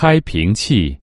开瓶器